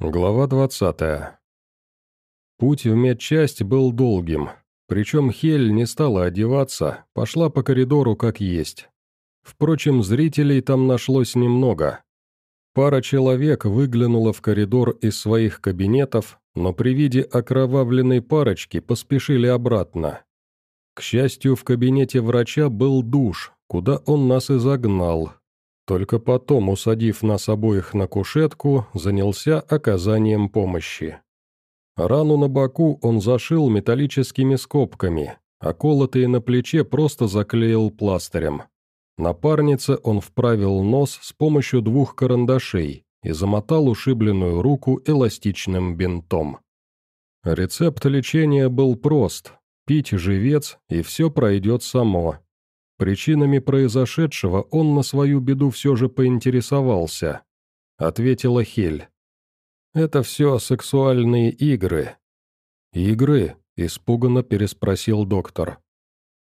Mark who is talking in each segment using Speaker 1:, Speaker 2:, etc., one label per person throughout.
Speaker 1: Глава 20. Путь в медчасть был долгим, причем Хель не стала одеваться, пошла по коридору как есть. Впрочем, зрителей там нашлось немного. Пара человек выглянула в коридор из своих кабинетов, но при виде окровавленной парочки поспешили обратно. К счастью, в кабинете врача был душ, куда он нас и загнал, только потом, усадив нас обоих на кушетку, занялся оказанием помощи. Рану на боку он зашил металлическими скобками, а колотые на плече просто заклеил пластырем. Напарнице он вправил нос с помощью двух карандашей и замотал ушибленную руку эластичным бинтом. Рецепт лечения был прост – пить живец, и все пройдет само, Причинами произошедшего он на свою беду все же поинтересовался. Ответила Хель. «Это все сексуальные игры». «Игры?» – испуганно переспросил доктор.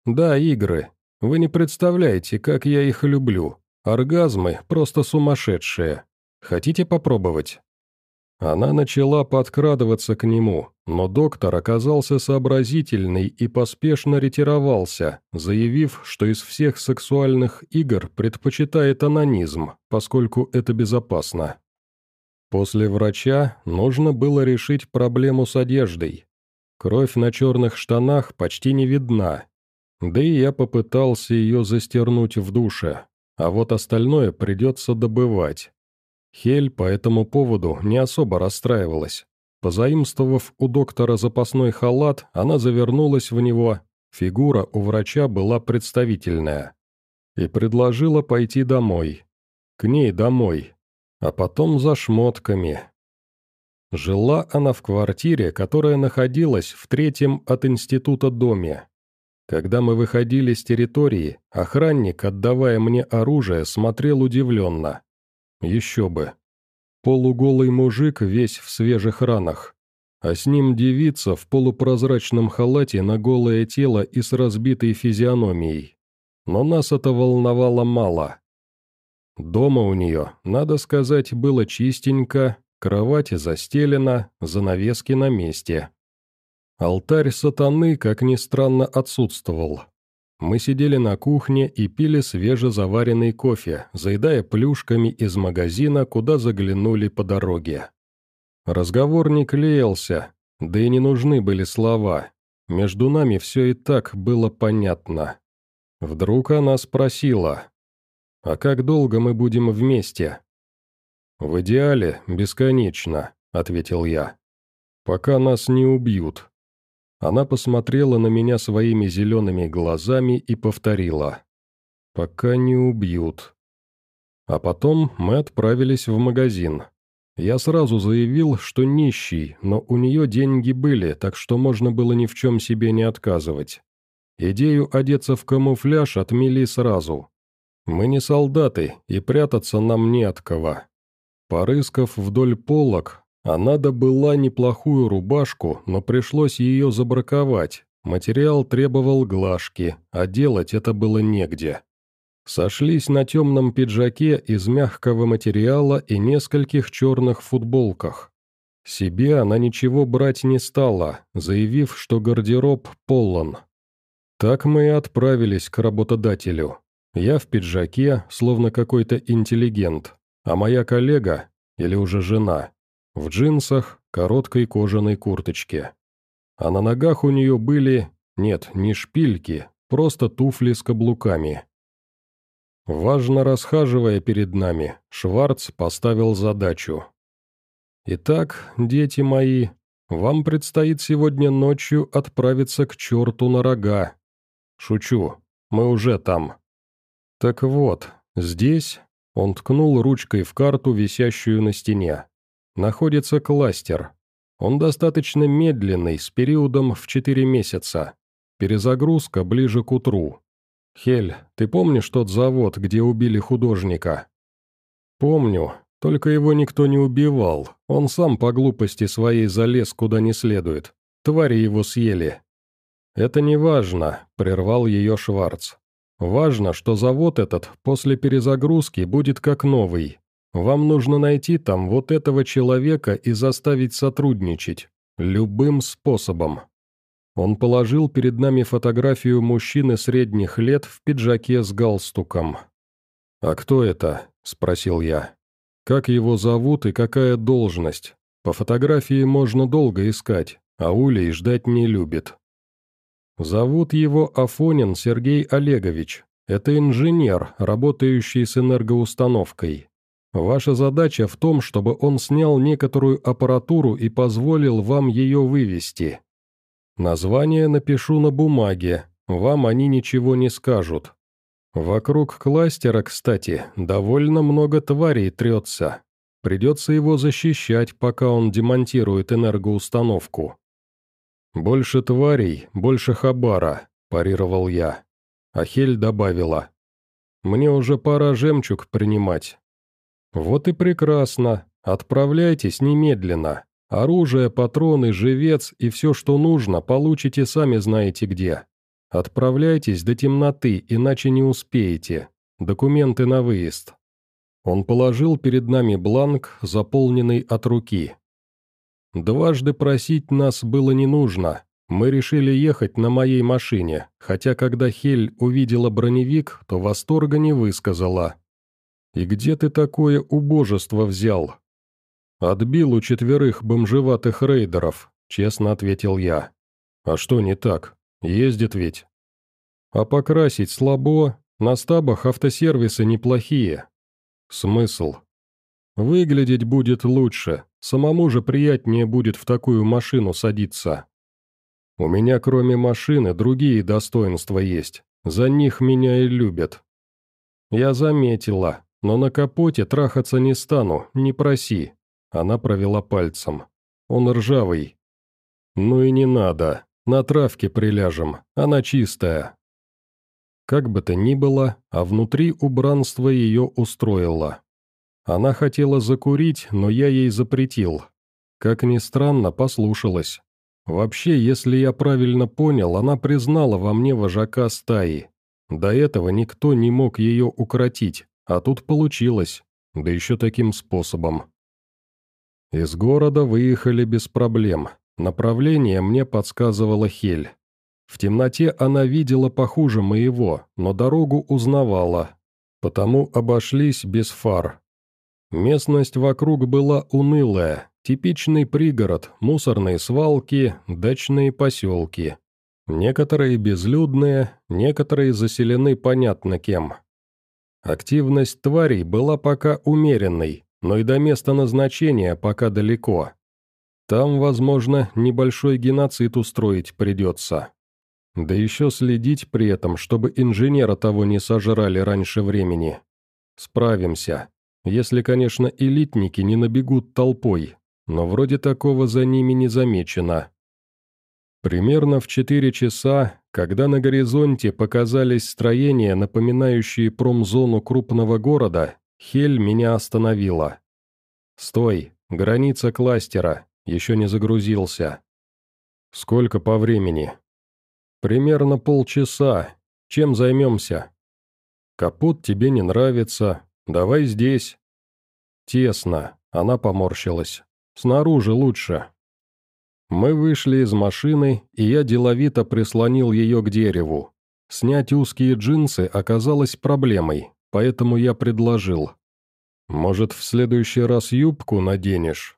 Speaker 1: «Да, игры. Вы не представляете, как я их люблю. Оргазмы просто сумасшедшие. Хотите попробовать?» Она начала подкрадываться к нему, но доктор оказался сообразительный и поспешно ретировался, заявив, что из всех сексуальных игр предпочитает анонизм, поскольку это безопасно. После врача нужно было решить проблему с одеждой. Кровь на черных штанах почти не видна, да и я попытался ее застернуть в душе, а вот остальное придется добывать. Хель по этому поводу не особо расстраивалась. Позаимствовав у доктора запасной халат, она завернулась в него, фигура у врача была представительная. И предложила пойти домой. К ней домой. А потом за шмотками. Жила она в квартире, которая находилась в третьем от института доме. Когда мы выходили с территории, охранник, отдавая мне оружие, смотрел удивленно. Еще бы. Полуголый мужик весь в свежих ранах, а с ним девица в полупрозрачном халате на голое тело и с разбитой физиономией. Но нас это волновало мало. Дома у нее, надо сказать, было чистенько, кровать застелена, занавески на месте. Алтарь сатаны, как ни странно, отсутствовал. Мы сидели на кухне и пили свежезаваренный кофе, заедая плюшками из магазина, куда заглянули по дороге. Разговор не клеился, да и не нужны были слова. Между нами все и так было понятно. Вдруг она спросила, «А как долго мы будем вместе?» «В идеале, бесконечно», — ответил я. «Пока нас не убьют». Она посмотрела на меня своими зелеными глазами и повторила. «Пока не убьют». А потом мы отправились в магазин. Я сразу заявил, что нищий, но у нее деньги были, так что можно было ни в чем себе не отказывать. Идею одеться в камуфляж отмели сразу. Мы не солдаты, и прятаться нам не от кого. Порыскав вдоль полок, а надо была неплохую рубашку, но пришлось ее забраковать. Материал требовал глажки, а делать это было негде. Сошлись на темном пиджаке из мягкого материала и нескольких черных футболках. Себе она ничего брать не стала, заявив, что гардероб полон. Так мы и отправились к работодателю. Я в пиджаке, словно какой-то интеллигент, а моя коллега, или уже жена, в джинсах, короткой кожаной курточке. А на ногах у нее были, нет, не шпильки, просто туфли с каблуками. Важно расхаживая перед нами, Шварц поставил задачу. «Итак, дети мои, вам предстоит сегодня ночью отправиться к черту на рога. Шучу, мы уже там. Так вот, здесь...» Он ткнул ручкой в карту, висящую на стене находится кластер. Он достаточно медленный, с периодом в 4 месяца. Перезагрузка ближе к утру. Хель, ты помнишь тот завод, где убили художника? Помню, только его никто не убивал. Он сам по глупости своей залез куда не следует. Твари его съели. Это не важно, прервал ее Шварц. Важно, что завод этот после перезагрузки будет как новый. Вам нужно найти там вот этого человека и заставить сотрудничать. Любым способом». Он положил перед нами фотографию мужчины средних лет в пиджаке с галстуком. «А кто это?» – спросил я. «Как его зовут и какая должность? По фотографии можно долго искать, а Улей ждать не любит». «Зовут его Афонин Сергей Олегович. Это инженер, работающий с энергоустановкой. Ваша задача в том, чтобы он снял некоторую аппаратуру и позволил вам ее вывести. Название напишу на бумаге, вам они ничего не скажут. Вокруг кластера, кстати, довольно много тварей трется. Придется его защищать, пока он демонтирует энергоустановку. «Больше тварей, больше хабара», – парировал я. Ахель добавила. «Мне уже пора жемчуг принимать». «Вот и прекрасно. Отправляйтесь немедленно. Оружие, патроны, живец и все, что нужно, получите сами знаете где. Отправляйтесь до темноты, иначе не успеете. Документы на выезд». Он положил перед нами бланк, заполненный от руки. Дважды просить нас было не нужно. Мы решили ехать на моей машине, хотя когда Хель увидела броневик, то восторга не высказала. «И где ты такое убожество взял?» «Отбил у четверых бомжеватых рейдеров», — честно ответил я. «А что не так? Ездит ведь». «А покрасить слабо, на стабах автосервисы неплохие». «Смысл?» «Выглядеть будет лучше, самому же приятнее будет в такую машину садиться». «У меня кроме машины другие достоинства есть, за них меня и любят». «Я заметила, но на капоте трахаться не стану, не проси. Она провела пальцем. «Он ржавый». «Ну и не надо. На травке приляжем. Она чистая». Как бы то ни было, а внутри убранство ее устроило. Она хотела закурить, но я ей запретил. Как ни странно, послушалась. Вообще, если я правильно понял, она признала во мне вожака стаи. До этого никто не мог ее укротить, а тут получилось, да еще таким способом. Из города выехали без проблем. Направление мне подсказывала Хель. В темноте она видела похуже моего, но дорогу узнавала, потому обошлись без фар. Местность вокруг была унылая, типичный пригород, мусорные свалки, дачные поселки. Некоторые безлюдные, некоторые заселены понятно кем. Активность тварей была пока умеренной, но и до места назначения пока далеко. Там, возможно, небольшой геноцид устроить придется. Да еще следить при этом, чтобы инженера того не сожрали раньше времени. Справимся. Если, конечно, элитники не набегут толпой, но вроде такого за ними не замечено. Примерно в четыре часа, когда на горизонте показались строения, напоминающие промзону крупного города, Хель меня остановила. «Стой, граница кластера, еще не загрузился». «Сколько по времени?» «Примерно полчаса. Чем займемся?» «Капот тебе не нравится. Давай здесь». «Тесно», — она поморщилась. «Снаружи лучше». Мы вышли из машины, и я деловито прислонил ее к дереву. Снять узкие джинсы оказалось проблемой, поэтому я предложил. «Может, в следующий раз юбку наденешь?»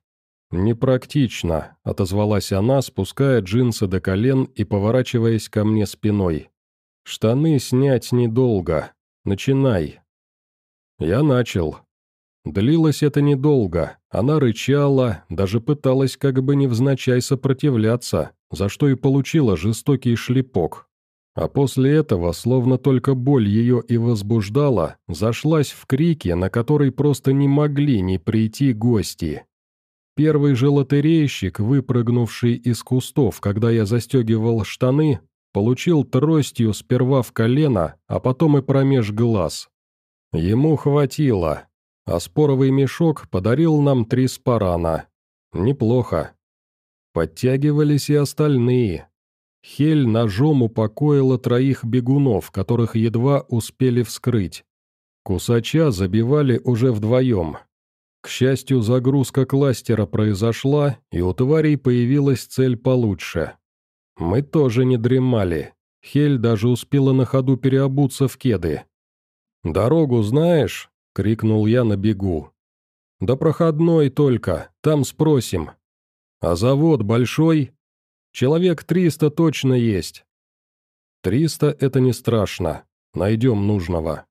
Speaker 1: «Непрактично», — отозвалась она, спуская джинсы до колен и поворачиваясь ко мне спиной. «Штаны снять недолго. Начинай». Я начал. Длилось это недолго. Она рычала, даже пыталась как бы невзначай сопротивляться, за что и получила жестокий шлепок. А после этого, словно только боль ее и возбуждала, зашлась в крике, на который просто не могли не прийти гости. Первый же лотерейщик, выпрыгнувший из кустов, когда я застегивал штаны, получил тростью сперва в колено, а потом и промеж глаз. Ему хватило, а споровый мешок подарил нам три спарана. Неплохо. Подтягивались и остальные, Хель ножом упокоила троих бегунов, которых едва успели вскрыть. Кусача забивали уже вдвоем. К счастью, загрузка кластера произошла, и у тварей появилась цель получше. Мы тоже не дремали. Хель даже успела на ходу переобуться в кеды. «Дорогу знаешь?» — крикнул я на бегу. «Да проходной только, там спросим». «А завод большой?» «Человек триста точно есть». «Триста — это не страшно. Найдем нужного».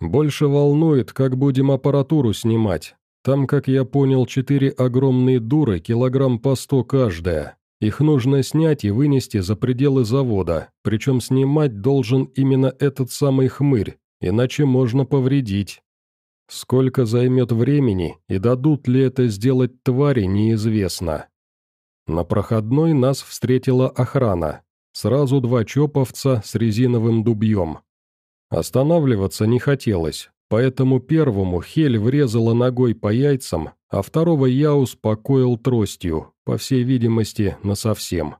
Speaker 1: «Больше волнует, как будем аппаратуру снимать. Там, как я понял, четыре огромные дуры, килограмм по сто каждая. Их нужно снять и вынести за пределы завода, причем снимать должен именно этот самый хмырь, иначе можно повредить. Сколько займет времени и дадут ли это сделать твари, неизвестно. На проходной нас встретила охрана. Сразу два чоповца с резиновым дубьем. Останавливаться не хотелось, поэтому первому Хель врезала ногой по яйцам, а второго я успокоил тростью, по всей видимости, насовсем.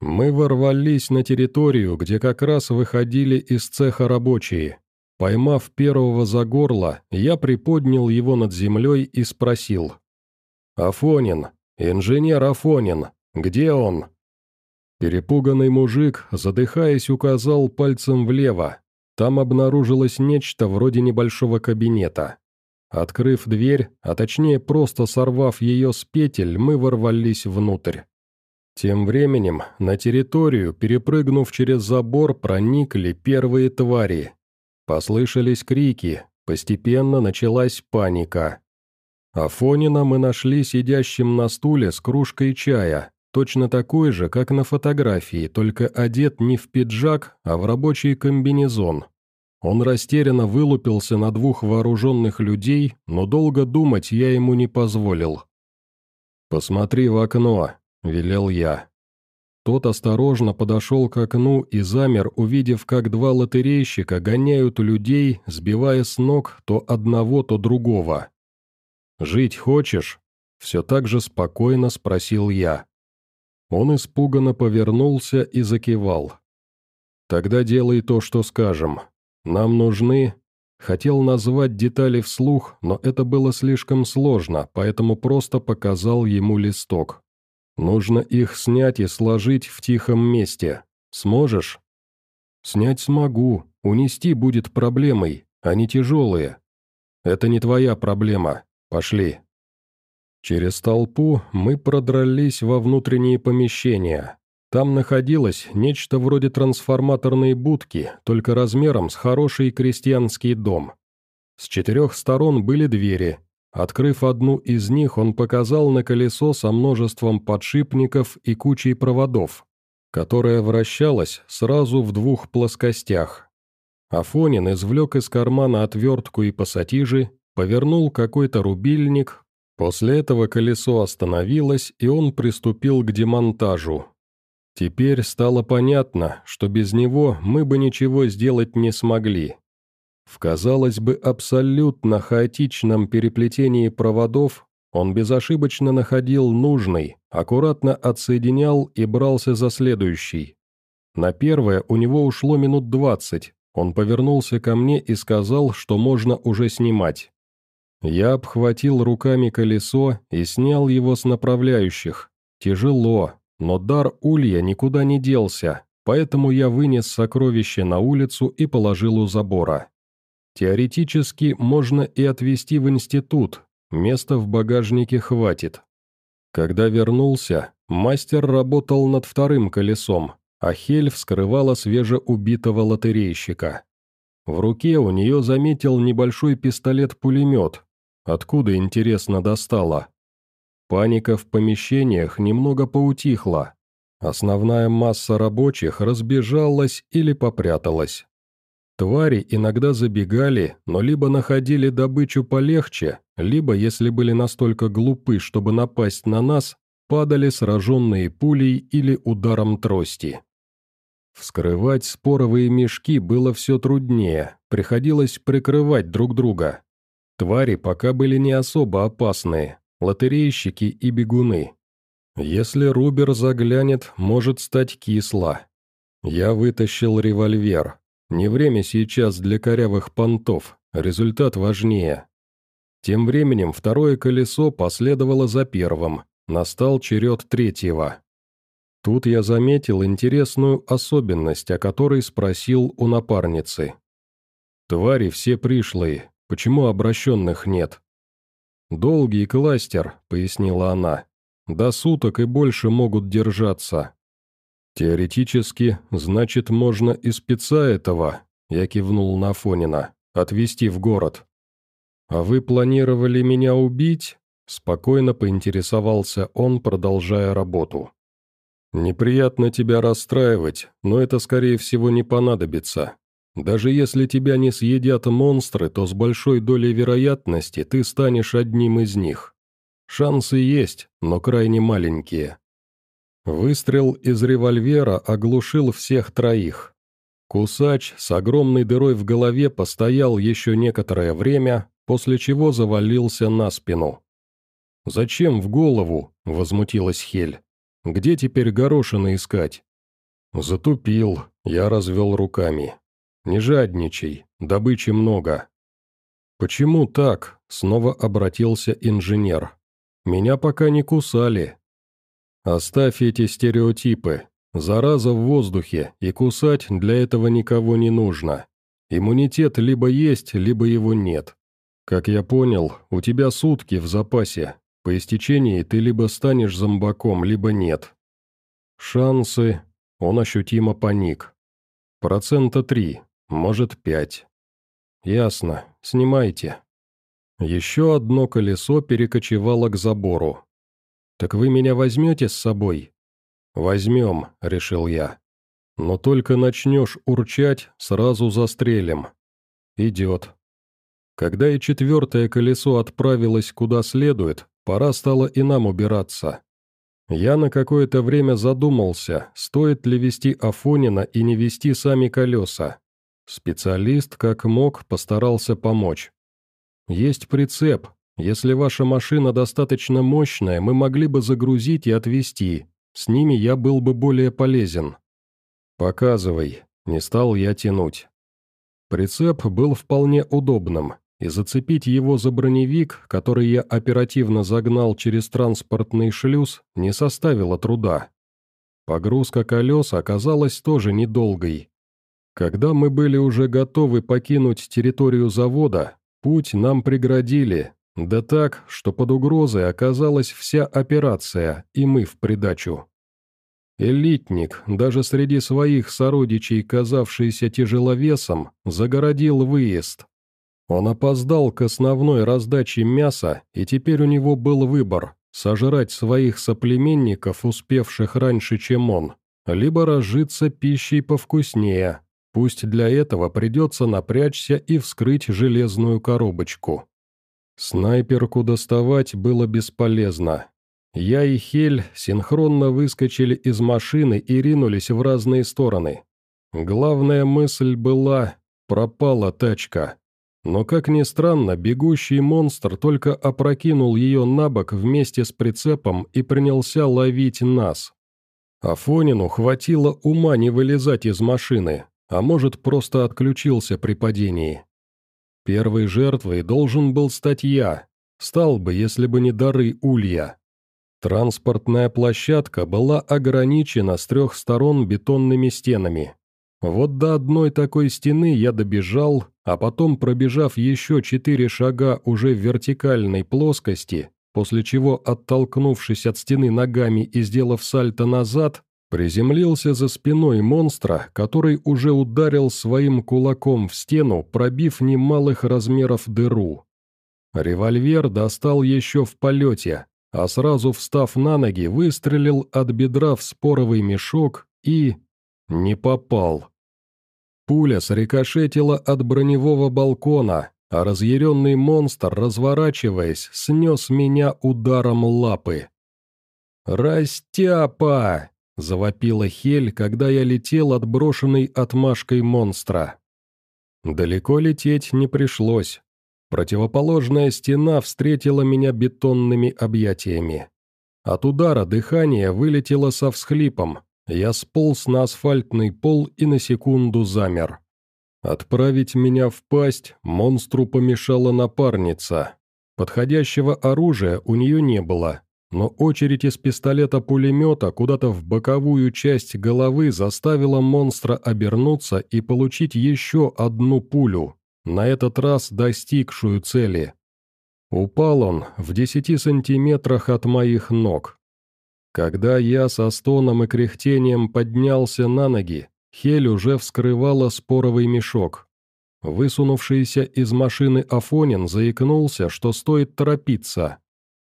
Speaker 1: Мы ворвались на территорию, где как раз выходили из цеха рабочие. Поймав первого за горло, я приподнял его над землей и спросил. «Афонин, инженер Афонин, где он?» Перепуганный мужик, задыхаясь, указал пальцем влево. Там обнаружилось нечто вроде небольшого кабинета. Открыв дверь, а точнее просто сорвав ее с петель, мы ворвались внутрь. Тем временем на территорию, перепрыгнув через забор, проникли первые твари. Послышались крики, постепенно началась паника. Афонина мы нашли сидящим на стуле с кружкой чая, точно такой же, как на фотографии, только одет не в пиджак, а в рабочий комбинезон. Он растерянно вылупился на двух вооруженных людей, но долго думать я ему не позволил. «Посмотри в окно», — велел я. Тот осторожно подошел к окну и замер, увидев, как два лотерейщика гоняют людей, сбивая с ног то одного, то другого. «Жить хочешь?» — все так же спокойно спросил я. Он испуганно повернулся и закивал. «Тогда делай то, что скажем. Нам нужны...» Хотел назвать детали вслух, но это было слишком сложно, поэтому просто показал ему листок. «Нужно их снять и сложить в тихом месте. Сможешь?» «Снять смогу. Унести будет проблемой. Они тяжелые». «Это не твоя проблема. Пошли». Через толпу мы продрались во внутренние помещения. Там находилось нечто вроде трансформаторной будки, только размером с хороший крестьянский дом. С четырех сторон были двери. Открыв одну из них, он показал на колесо со множеством подшипников и кучей проводов, которое вращалось сразу в двух плоскостях. Афонин извлек из кармана отвертку и пассатижи, повернул какой-то рубильник, после этого колесо остановилось, и он приступил к демонтажу, Теперь стало понятно, что без него мы бы ничего сделать не смогли. В, казалось бы, абсолютно хаотичном переплетении проводов он безошибочно находил нужный, аккуратно отсоединял и брался за следующий. На первое у него ушло минут двадцать, он повернулся ко мне и сказал, что можно уже снимать. Я обхватил руками колесо и снял его с направляющих. Тяжело, но дар улья никуда не делся, поэтому я вынес сокровище на улицу и положил у забора. Теоретически можно и отвезти в институт, места в багажнике хватит. Когда вернулся, мастер работал над вторым колесом, а Хель вскрывала свежеубитого лотерейщика. В руке у нее заметил небольшой пистолет-пулемет. Откуда, интересно, достала? Паника в помещениях немного поутихла. Основная масса рабочих разбежалась или попряталась. Твари иногда забегали, но либо находили добычу полегче, либо, если были настолько глупы, чтобы напасть на нас, падали сраженные пулей или ударом трости. Вскрывать споровые мешки было все труднее, приходилось прикрывать друг друга. Твари пока были не особо опасные, лотерейщики и бегуны. Если Рубер заглянет, может стать кисло. Я вытащил револьвер. Не время сейчас для корявых понтов, результат важнее. Тем временем второе колесо последовало за первым, настал черед третьего. Тут я заметил интересную особенность, о которой спросил у напарницы. «Твари все пришлые, почему обращенных нет?» «Долгий кластер», — пояснила она. «До суток и больше могут держаться». «Теоретически, значит, можно и спеца этого», — я кивнул на Фонина, — «отвезти в город». «А вы планировали меня убить?» — спокойно поинтересовался он, продолжая работу. «Неприятно тебя расстраивать, но это, скорее всего, не понадобится. Даже если тебя не съедят монстры, то с большой долей вероятности ты станешь одним из них. Шансы есть, но крайне маленькие». Выстрел из револьвера оглушил всех троих. Кусач с огромной дырой в голове постоял еще некоторое время, после чего завалился на спину. «Зачем в голову?» — возмутилась Хель. Где теперь горошины искать?» «Затупил», — я развел руками. «Не жадничай, добычи много». «Почему так?» — снова обратился инженер. «Меня пока не кусали». «Оставь эти стереотипы. Зараза в воздухе, и кусать для этого никого не нужно. Иммунитет либо есть, либо его нет. Как я понял, у тебя сутки в запасе, по истечении ты либо станешь зомбаком, либо нет. Шансы... Он ощутимо паник. Процента три, может пять. Ясно, снимайте. Еще одно колесо перекочевало к забору. «Так вы меня возьмете с собой?» «Возьмем», — решил я. «Но только начнешь урчать, сразу застрелим». «Идет». Когда и четвертое колесо отправилось куда следует, Пора стало и нам убираться. Я на какое-то время задумался, стоит ли вести Афонина и не вести сами колеса. Специалист, как мог, постарался помочь. «Есть прицеп. Если ваша машина достаточно мощная, мы могли бы загрузить и отвезти. С ними я был бы более полезен». «Показывай», — не стал я тянуть. Прицеп был вполне удобным и зацепить его за броневик, который я оперативно загнал через транспортный шлюз, не составило труда. Погрузка колес оказалась тоже недолгой. Когда мы были уже готовы покинуть территорию завода, путь нам преградили, да так, что под угрозой оказалась вся операция, и мы в придачу. Элитник, даже среди своих сородичей, казавшийся тяжеловесом, загородил выезд. Он опоздал к основной раздаче мяса, и теперь у него был выбор – сожрать своих соплеменников, успевших раньше, чем он, либо разжиться пищей повкуснее. Пусть для этого придется напрячься и вскрыть железную коробочку. Снайперку доставать было бесполезно. Я и Хель синхронно выскочили из машины и ринулись в разные стороны. Главная мысль была «пропала тачка». Но, как ни странно, бегущий монстр только опрокинул ее на бок вместе с прицепом и принялся ловить нас. Афонину хватило ума не вылезать из машины, а может, просто отключился при падении. Первой жертвой должен был стать я, стал бы, если бы не дары Улья. Транспортная площадка была ограничена с трех сторон бетонными стенами. Вот до одной такой стены я добежал, а потом, пробежав еще четыре шага уже в вертикальной плоскости, после чего, оттолкнувшись от стены ногами и сделав сальто назад, приземлился за спиной монстра, который уже ударил своим кулаком в стену, пробив немалых размеров дыру. Револьвер достал еще в полете, а сразу встав на ноги, выстрелил от бедра в споровый мешок и... не попал. Пуля срикошетила от броневого балкона, а разъяренный монстр, разворачиваясь, снес меня ударом лапы. «Растяпа!» — завопила Хель, когда я летел отброшенный отмашкой монстра. Далеко лететь не пришлось. Противоположная стена встретила меня бетонными объятиями. От удара дыхание вылетело со всхлипом, я сполз на асфальтный пол и на секунду замер. Отправить меня в пасть монстру помешала напарница. Подходящего оружия у нее не было, но очередь из пистолета-пулемета куда-то в боковую часть головы заставила монстра обернуться и получить еще одну пулю, на этот раз достигшую цели. Упал он в десяти сантиметрах от моих ног. Когда я со стоном и кряхтением поднялся на ноги, Хель уже вскрывала споровый мешок. Высунувшийся из машины Афонин заикнулся, что стоит торопиться.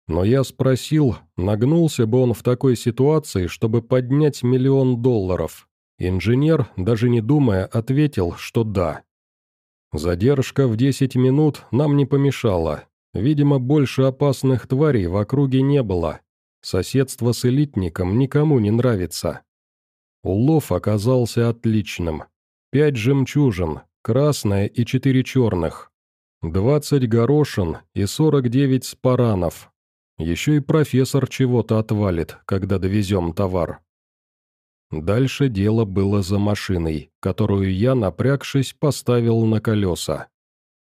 Speaker 1: Но я спросил, нагнулся бы он в такой ситуации, чтобы поднять миллион долларов. Инженер, даже не думая, ответил, что да. Задержка в 10 минут нам не помешала. Видимо, больше опасных тварей в округе не было. Соседство с элитником никому не нравится. Улов оказался отличным. Пять жемчужин, красная и четыре черных. Двадцать горошин и сорок девять спаранов. Еще и профессор чего-то отвалит, когда довезем товар. Дальше дело было за машиной, которую я, напрягшись, поставил на колеса.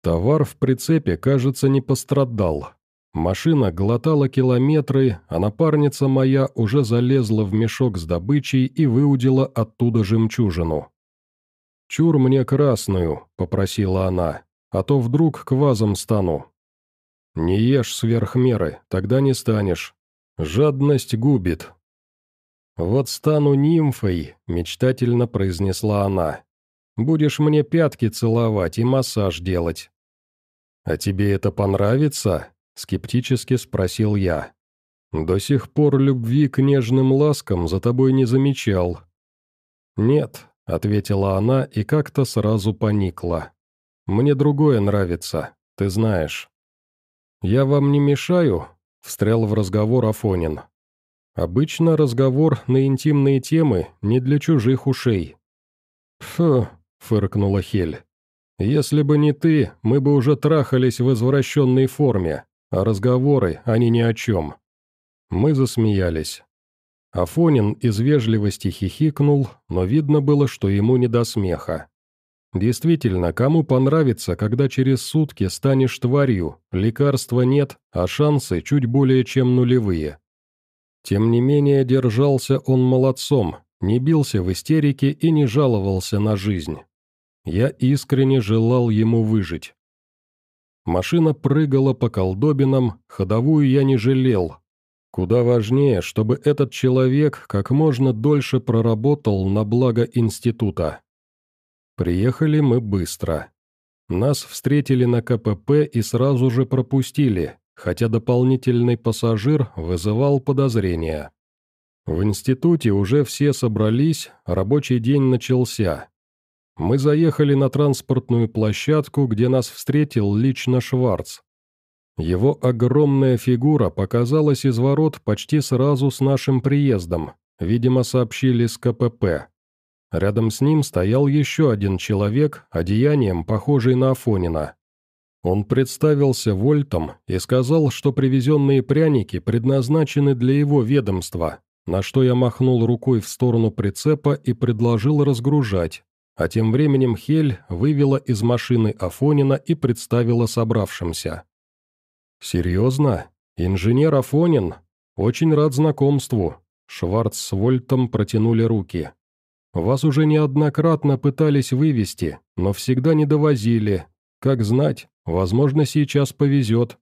Speaker 1: Товар в прицепе, кажется, не пострадал. Машина глотала километры, а напарница моя уже залезла в мешок с добычей и выудила оттуда жемчужину. «Чур мне красную», — попросила она, — «а то вдруг к вазам стану». «Не ешь сверх меры, тогда не станешь. Жадность губит, «Вот стану нимфой», — мечтательно произнесла она. «Будешь мне пятки целовать и массаж делать». «А тебе это понравится?» — скептически спросил я. «До сих пор любви к нежным ласкам за тобой не замечал». «Нет», — ответила она и как-то сразу поникла. «Мне другое нравится, ты знаешь». «Я вам не мешаю?» — встрял в разговор Афонин. Обычно разговор на интимные темы не для чужих ушей. «Фу», — фыркнула Хель. «Если бы не ты, мы бы уже трахались в извращенной форме, а разговоры, они ни о чем». Мы засмеялись. Афонин из вежливости хихикнул, но видно было, что ему не до смеха. Действительно, кому понравится, когда через сутки станешь тварью, лекарства нет, а шансы чуть более чем нулевые. Тем не менее, держался он молодцом, не бился в истерике и не жаловался на жизнь. Я искренне желал ему выжить. Машина прыгала по колдобинам, ходовую я не жалел. Куда важнее, чтобы этот человек как можно дольше проработал на благо института. Приехали мы быстро. Нас встретили на КПП и сразу же пропустили, хотя дополнительный пассажир вызывал подозрения. В институте уже все собрались, рабочий день начался. Мы заехали на транспортную площадку, где нас встретил лично Шварц. Его огромная фигура показалась из ворот почти сразу с нашим приездом, видимо, сообщили с КПП. Рядом с ним стоял еще один человек, одеянием похожий на Афонина. Он представился Вольтом и сказал, что привезенные пряники предназначены для его ведомства, на что я махнул рукой в сторону прицепа и предложил разгружать, а тем временем Хель вывела из машины Афонина и представила собравшимся. «Серьезно? Инженер Афонин? Очень рад знакомству». Шварц с Вольтом протянули руки. «Вас уже неоднократно пытались вывести, но всегда не довозили. Как знать, Возможно, сейчас повезет.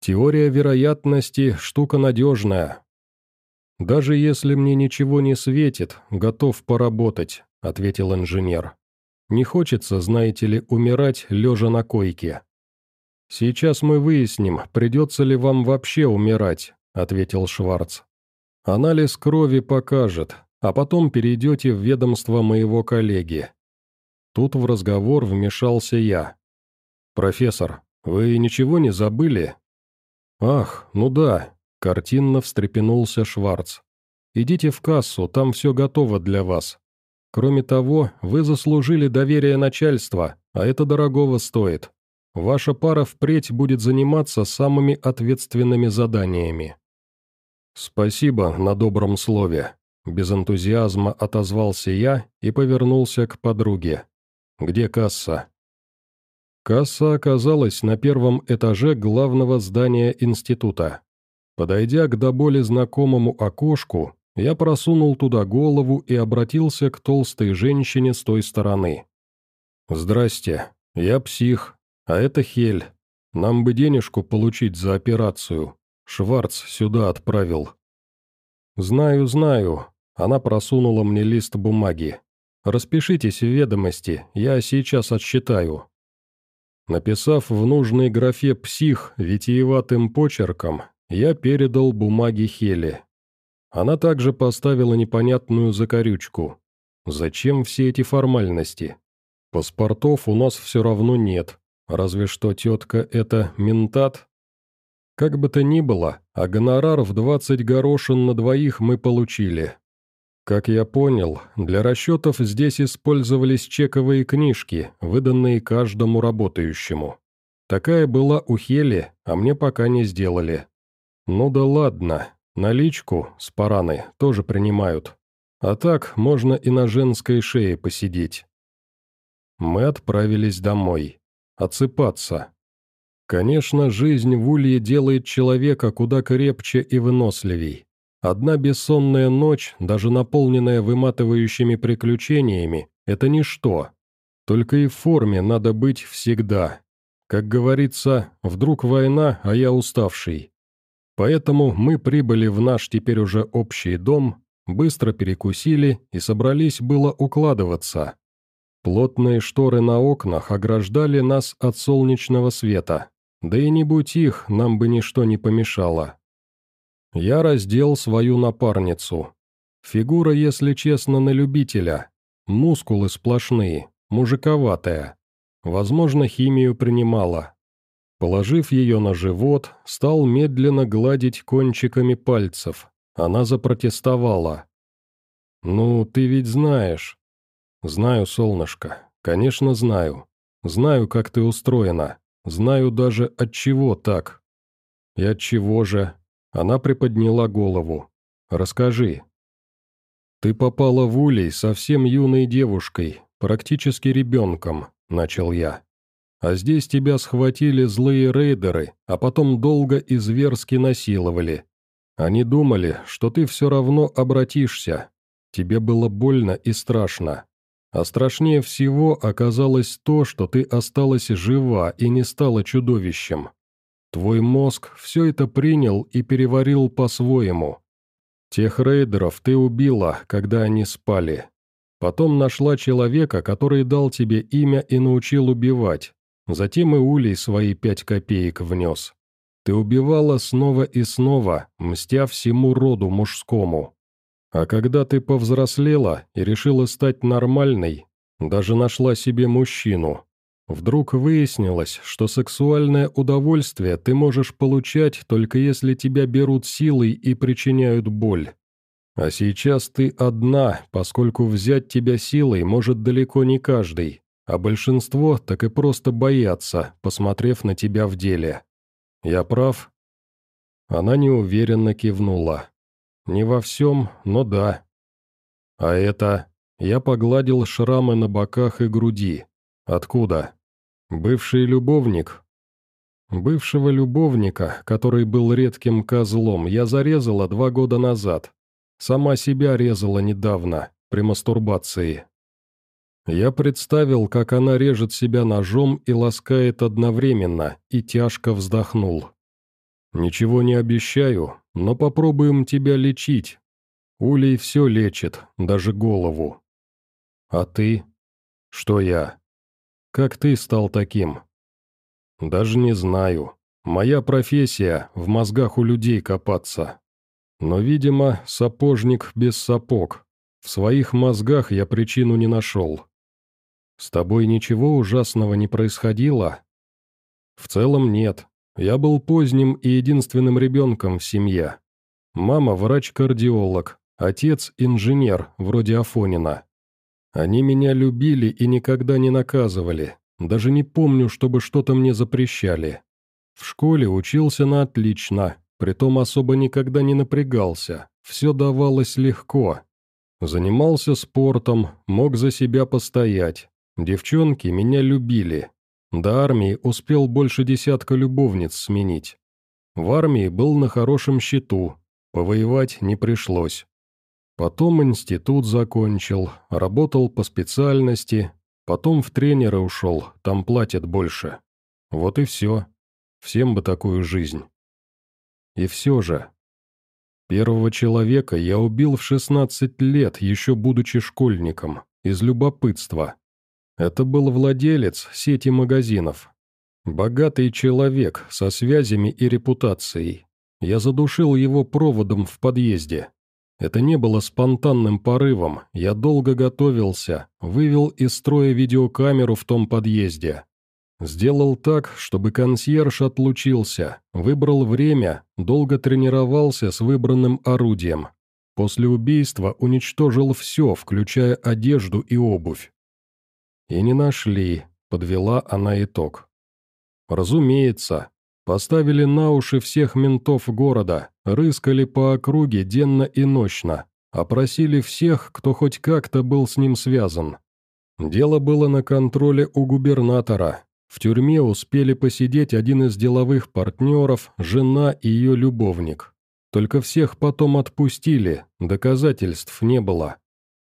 Speaker 1: Теория вероятности – штука надежная. «Даже если мне ничего не светит, готов поработать», – ответил инженер. «Не хочется, знаете ли, умирать, лежа на койке». «Сейчас мы выясним, придется ли вам вообще умирать», – ответил Шварц. «Анализ крови покажет, а потом перейдете в ведомство моего коллеги». Тут в разговор вмешался я. «Профессор, вы ничего не забыли?» «Ах, ну да», — картинно встрепенулся Шварц. «Идите в кассу, там все готово для вас. Кроме того, вы заслужили доверие начальства, а это дорогого стоит. Ваша пара впредь будет заниматься самыми ответственными заданиями». «Спасибо на добром слове», — без энтузиазма отозвался я и повернулся к подруге. «Где касса?» Касса оказалась на первом этаже главного здания института. Подойдя к до боли знакомому окошку, я просунул туда голову и обратился к толстой женщине с той стороны. «Здрасте, я псих, а это Хель. Нам бы денежку получить за операцию. Шварц сюда отправил». «Знаю, знаю». Она просунула мне лист бумаги. «Распишитесь в ведомости, я сейчас отсчитаю». Написав в нужной графе «псих» витиеватым почерком, я передал бумаги Хеле. Она также поставила непонятную закорючку. Зачем все эти формальности? Паспортов у нас все равно нет, разве что тетка это ментат. Как бы то ни было, а гонорар в 20 горошин на двоих мы получили. Как я понял, для расчетов здесь использовались чековые книжки, выданные каждому работающему. Такая была у Хели, а мне пока не сделали. Ну да ладно, наличку с параны тоже принимают. А так можно и на женской шее посидеть. Мы отправились домой. Отсыпаться. Конечно, жизнь в Улье делает человека куда крепче и выносливей. Одна бессонная ночь, даже наполненная выматывающими приключениями, это ничто. Только и в форме надо быть всегда. Как говорится, вдруг война, а я уставший. Поэтому мы прибыли в наш теперь уже общий дом, быстро перекусили и собрались было укладываться. Плотные шторы на окнах ограждали нас от солнечного света. Да и не будь их, нам бы ничто не помешало. Я раздел свою напарницу. Фигура, если честно, на любителя. Мускулы сплошные, мужиковатая. Возможно, химию принимала. Положив ее на живот, стал медленно гладить кончиками пальцев. Она запротестовала. «Ну, ты ведь знаешь». «Знаю, солнышко. Конечно, знаю. Знаю, как ты устроена. Знаю даже, от чего так. И от чего же? Она приподняла голову. Расскажи. Ты попала в улей совсем юной девушкой, практически ребенком, начал я. А здесь тебя схватили злые рейдеры, а потом долго и зверски насиловали. Они думали, что ты все равно обратишься. Тебе было больно и страшно. А страшнее всего оказалось то, что ты осталась жива и не стала чудовищем. Твой мозг все это принял и переварил по-своему. Тех рейдеров ты убила, когда они спали. Потом нашла человека, который дал тебе имя и научил убивать. Затем и Улей свои пять копеек внес. Ты убивала снова и снова, мстя всему роду мужскому. А когда ты повзрослела и решила стать нормальной, даже нашла себе мужчину, вдруг выяснилось, что сексуальное удовольствие ты можешь получать только если тебя берут силой и причиняют боль. А сейчас ты одна, поскольку взять тебя силой может далеко не каждый, а большинство так и просто боятся, посмотрев на тебя в деле. Я прав?» Она неуверенно кивнула. Не во всем, но да. А это... Я погладил шрамы на боках и груди. Откуда? Бывший любовник? Бывшего любовника, который был редким козлом, я зарезала два года назад. Сама себя резала недавно, при мастурбации. Я представил, как она режет себя ножом и ласкает одновременно, и тяжко вздохнул. «Ничего не обещаю, но попробуем тебя лечить. Улей все лечит, даже голову. А ты? Что я? Как ты стал таким? Даже не знаю. Моя профессия — в мозгах у людей копаться. Но, видимо, сапожник без сапог. В своих мозгах я причину не нашел. С тобой ничего ужасного не происходило? В целом нет. Я был поздним и единственным ребенком в семье. Мама – врач-кардиолог, отец – инженер, вроде Афонина. Они меня любили и никогда не наказывали, даже не помню, чтобы что-то мне запрещали. В школе учился на отлично, притом особо никогда не напрягался, все давалось легко. Занимался спортом, мог за себя постоять. Девчонки меня любили, До армии успел больше десятка любовниц сменить. В армии был на хорошем счету, повоевать не пришлось. Потом институт закончил, работал по специальности, потом в тренеры ушел, там платят больше. Вот и все. Всем бы такую жизнь. И все же. Первого человека я убил в 16 лет, еще будучи школьником, из любопытства. Это был владелец сети магазинов. Богатый человек со связями и репутацией. Я задушил его проводом в подъезде. Это не было спонтанным порывом, я долго готовился, вывел из строя видеокамеру в том подъезде. Сделал так, чтобы консьерж отлучился, выбрал время, долго тренировался с выбранным орудием. После убийства уничтожил все, включая одежду и обувь. И не нашли, подвела она итог. Разумеется, поставили на уши всех ментов города, рыскали по округе денно и ночно, опросили всех, кто хоть как-то был с ним связан. Дело было на контроле у губернатора, в тюрьме успели посидеть один из деловых партнеров, жена и ее любовник. Только всех потом отпустили, доказательств не было.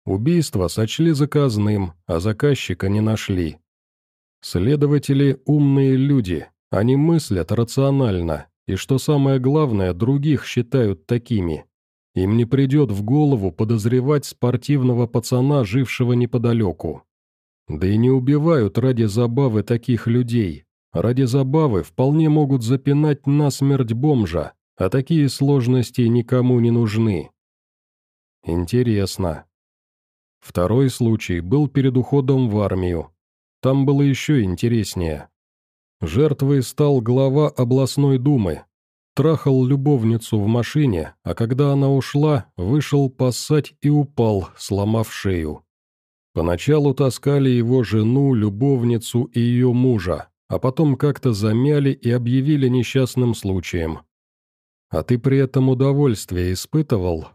Speaker 1: Убийство сочли заказным, а заказчика не нашли. Следователи – умные люди, они мыслят рационально, и что самое главное, других считают такими. Им не придет в голову подозревать спортивного пацана, жившего неподалеку. Да и не убивают ради забавы таких людей. Ради забавы вполне могут запинать на смерть бомжа, а такие сложности никому не нужны. Интересно. Второй случай был перед уходом в армию. Там было еще интереснее. Жертвой стал глава областной думы. Трахал любовницу в машине, а когда она ушла, вышел поссать и упал, сломав шею. Поначалу таскали его жену, любовницу и ее мужа, а потом как-то замяли и объявили несчастным случаем. А ты при этом удовольствие испытывал?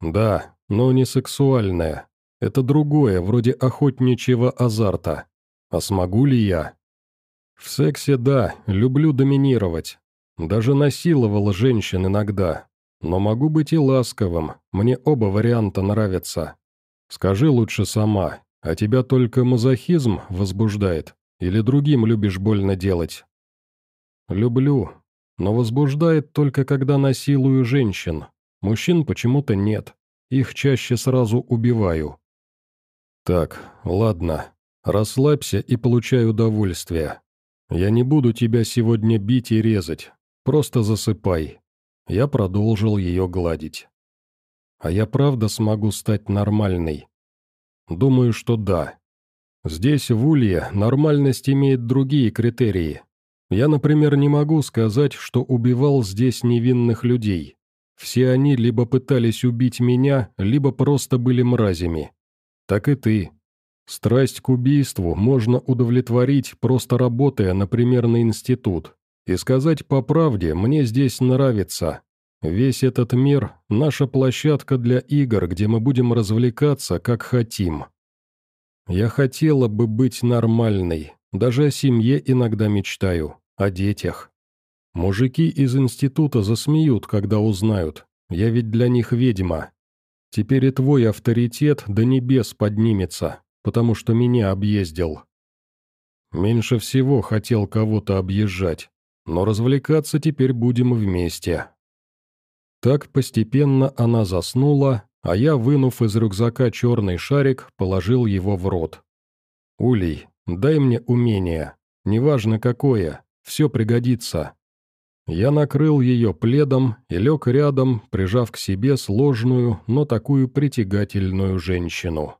Speaker 1: Да, но не сексуальное. Это другое, вроде охотничьего азарта. А смогу ли я? В сексе да, люблю доминировать. Даже насиловал женщин иногда. Но могу быть и ласковым, мне оба варианта нравятся. Скажи лучше сама, а тебя только мазохизм возбуждает? Или другим любишь больно делать?» «Люблю, но возбуждает только когда насилую женщин. Мужчин почему-то нет, их чаще сразу убиваю». «Так, ладно, расслабься и получай удовольствие. Я не буду тебя сегодня бить и резать, просто засыпай». Я продолжил ее гладить. А я правда смогу стать нормальной? Думаю, что да. Здесь, в Улье, нормальность имеет другие критерии. Я, например, не могу сказать, что убивал здесь невинных людей. Все они либо пытались убить меня, либо просто были мразями. Так и ты. Страсть к убийству можно удовлетворить, просто работая, например, на институт. И сказать по правде, мне здесь нравится, Весь этот мир – наша площадка для игр, где мы будем развлекаться, как хотим. Я хотела бы быть нормальной, даже о семье иногда мечтаю, о детях. Мужики из института засмеют, когда узнают, я ведь для них ведьма. Теперь и твой авторитет до небес поднимется, потому что меня объездил. Меньше всего хотел кого-то объезжать, но развлекаться теперь будем вместе. Так постепенно она заснула, а я, вынув из рюкзака черный шарик, положил его в рот. «Улей, дай мне умение, неважно какое, все пригодится». Я накрыл ее пледом и лег рядом, прижав к себе сложную, но такую притягательную женщину.